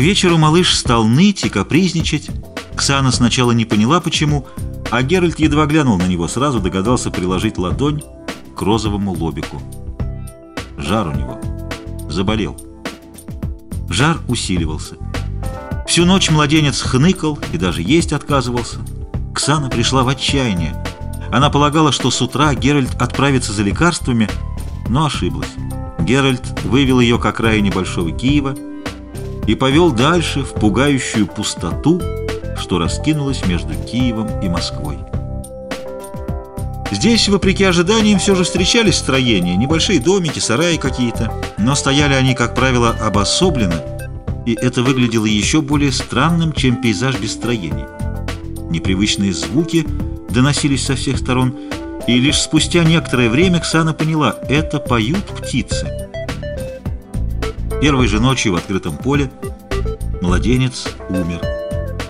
вечеру малыш стал ныть и капризничать. Ксана сначала не поняла, почему, а Геральт едва глянул на него, сразу догадался приложить ладонь к розовому лобику. Жар у него. Заболел. Жар усиливался. Всю ночь младенец хныкал и даже есть отказывался. Ксана пришла в отчаяние. Она полагала, что с утра Геральт отправится за лекарствами, но ошиблась. Геральт вывел ее к окраине Большого Киева и повел дальше в пугающую пустоту, что раскинулась между Киевом и Москвой. Здесь, вопреки ожиданиям, все же встречались строения, небольшие домики, сараи какие-то, но стояли они, как правило, обособленно, и это выглядело еще более странным, чем пейзаж без строений. Непривычные звуки доносились со всех сторон, и лишь спустя некоторое время Ксана поняла — это поют птицы. Первой же ночью в открытом поле младенец умер.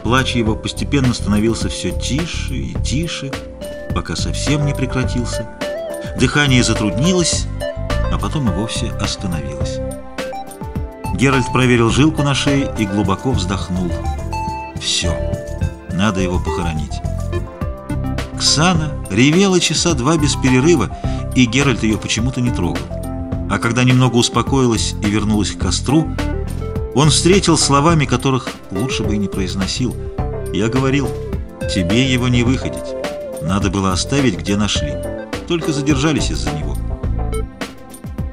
Плач его постепенно становился все тише и тише, пока совсем не прекратился. Дыхание затруднилось, а потом и вовсе остановилось. Геральт проверил жилку на шее и глубоко вздохнул. Все, надо его похоронить. Ксана ревела часа два без перерыва, и Геральт ее почему-то не трогал. А когда немного успокоилась и вернулась к костру, он встретил словами, которых лучше бы и не произносил. Я говорил, тебе его не выходить. Надо было оставить, где нашли. Только задержались из-за него.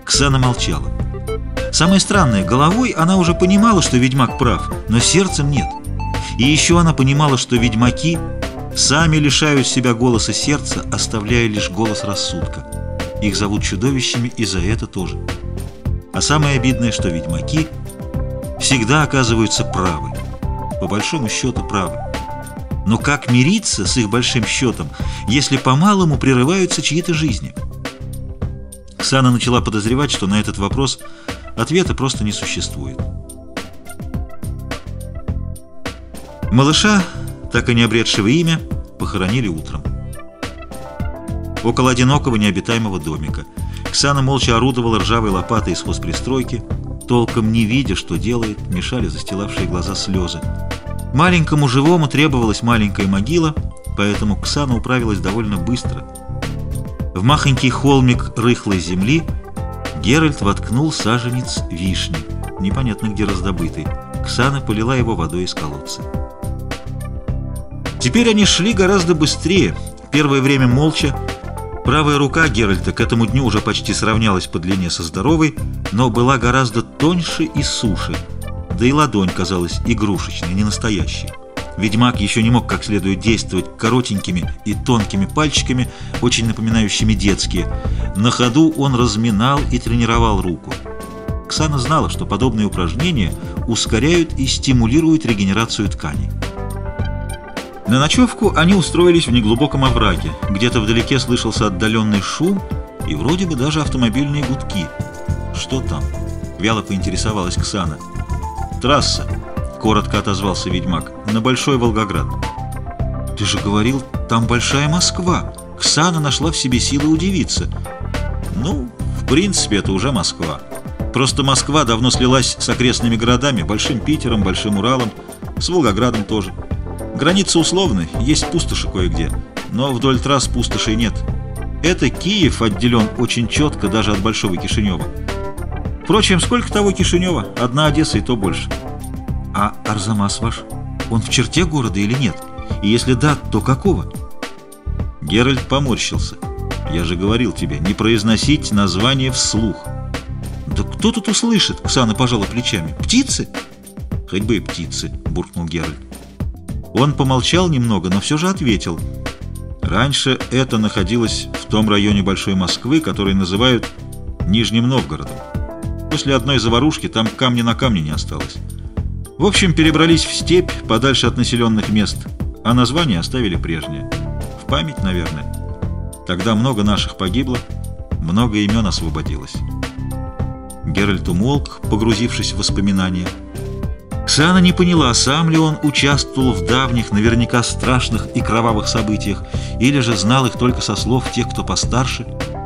Ксана молчала. Самое странное, головой она уже понимала, что ведьмак прав, но сердцем нет. И еще она понимала, что ведьмаки сами лишают себя голоса сердца, оставляя лишь голос рассудка. Их зовут чудовищами и за это тоже. А самое обидное, что ведьмаки всегда оказываются правы. По большому счету правы. Но как мириться с их большим счетом, если по-малому прерываются чьи-то жизни? Ксана начала подозревать, что на этот вопрос ответа просто не существует. Малыша, так и не обретшего имя, похоронили утром. Около одинокого необитаемого домика. Ксана молча орудовала ржавой лопатой из хозпристройки, толком не видя, что делает, мешали застилавшие глаза слезы. Маленькому живому требовалась маленькая могила, поэтому Ксана управилась довольно быстро. В махонький холмик рыхлой земли Геральт воткнул саженец вишни, непонятно где раздобытый. Ксана полила его водой из колодца. Теперь они шли гораздо быстрее, первое время молча. Правая рука Геральта к этому дню уже почти сравнялась по длине со здоровой, но была гораздо тоньше и суше – да и ладонь казалась игрушечной, не настоящей. Ведьмак еще не мог как следует действовать коротенькими и тонкими пальчиками, очень напоминающими детские. На ходу он разминал и тренировал руку. Ксана знала, что подобные упражнения ускоряют и стимулируют регенерацию тканей. На ночевку они устроились в неглубоком овраге. Где-то вдалеке слышался отдаленный шум и вроде бы даже автомобильные гудки. «Что там?» — вяло поинтересовалась Ксана. «Трасса», — коротко отозвался ведьмак, — «на Большой Волгоград». «Ты же говорил, там Большая Москва». Ксана нашла в себе силы удивиться. «Ну, в принципе, это уже Москва. Просто Москва давно слилась с окрестными городами, Большим Питером, Большим Уралом, с Волгоградом тоже. Граница условная, есть пустоши кое-где, но вдоль трасс пустошей нет. Это Киев отделен очень четко даже от Большого Кишинева. Впрочем, сколько того Кишинева? Одна Одесса и то больше. А Арзамас ваш, он в черте города или нет? И если да, то какого? Геральт поморщился. Я же говорил тебе, не произносить название вслух. Да кто тут услышит? Ксана пожала плечами. Птицы? Хоть бы и птицы, буркнул Геральт. Он помолчал немного, но все же ответил. Раньше это находилось в том районе Большой Москвы, который называют Нижним Новгородом. После одной заварушки там камня на камне не осталось. В общем, перебрались в степь, подальше от населенных мест, а название оставили прежнее. В память, наверное. Тогда много наших погибло, много имен освободилось. Геральт умолк, погрузившись в воспоминания. Ксана не поняла, сам ли он участвовал в давних, наверняка страшных и кровавых событиях, или же знал их только со слов тех, кто постарше –